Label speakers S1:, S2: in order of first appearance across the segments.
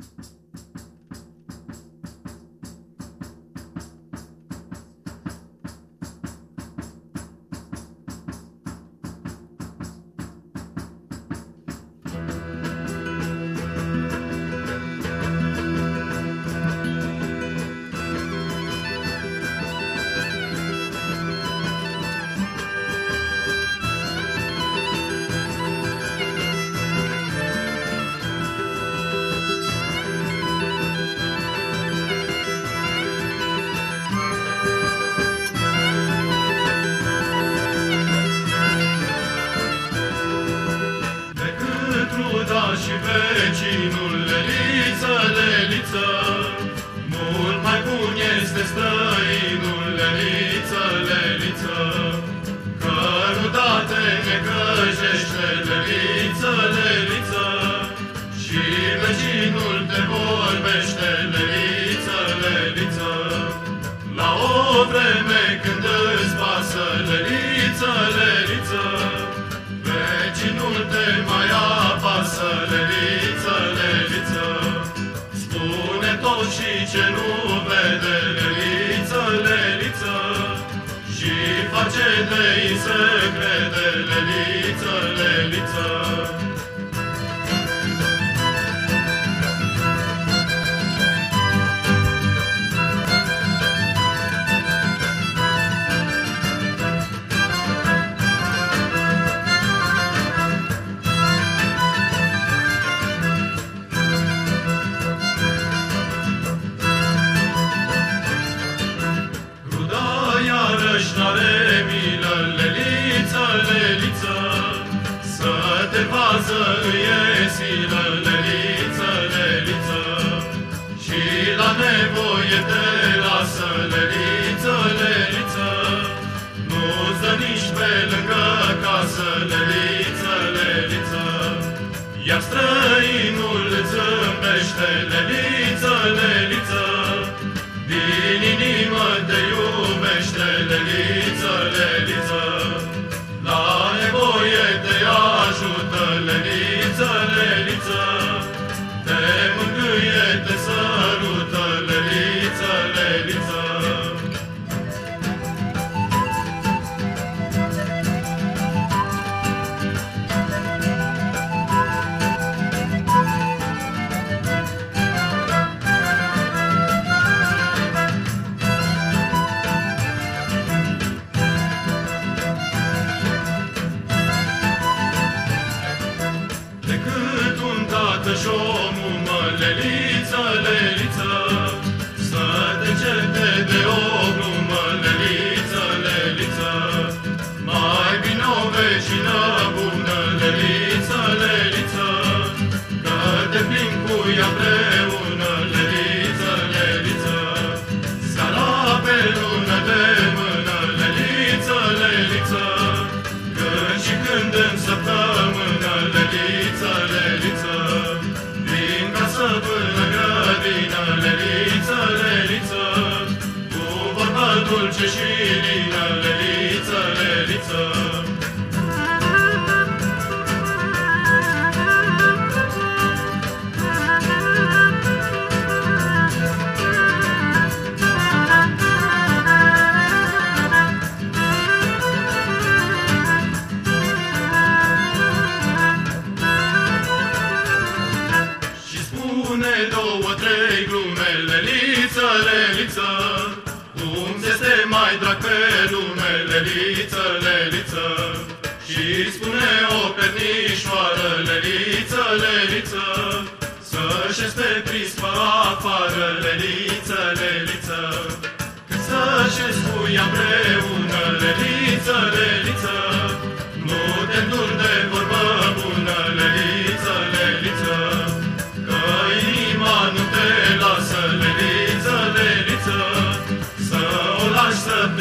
S1: you te vorbește leliță, leliță, La o vreme când îți pasă leliță, leliță, Vecinul te mai apasă leliță, leliță, Spune tot și ce nu vede leliță, leliță, Și face de insect Iar străinul zâmbește, leliță, leliță, Ready. Lelina, leliță, leliță două, trei glume, leliță, leliță ai drag pe lume, leliță, leliță, Și spune o pernișoară, leliță,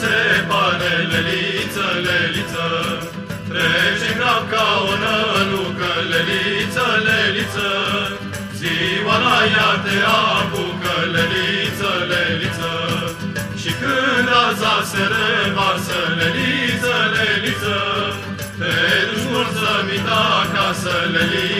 S1: se pare, leliță, leliță. Trece grav ca o nălucă, leliță, leliță, Ziua la ea te apucă, leliță, leliță, Și când raza se revarsă, leliță, leliță, Te duci mulțumit acasă, leliță,